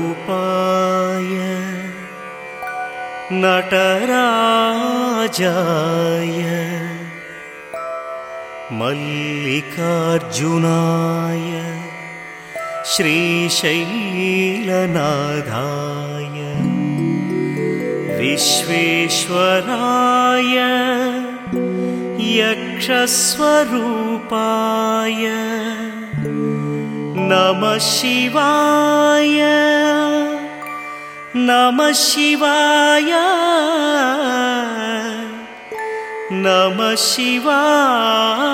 ओङ्कारस्वरूपाय नटराजाय मल्लिकार्जुनाय श्रीशैलनाधाय विश्वेश्वराय यक्षस्वरूपाय नमः शिवाय नमः शिवाय नमः शिवाय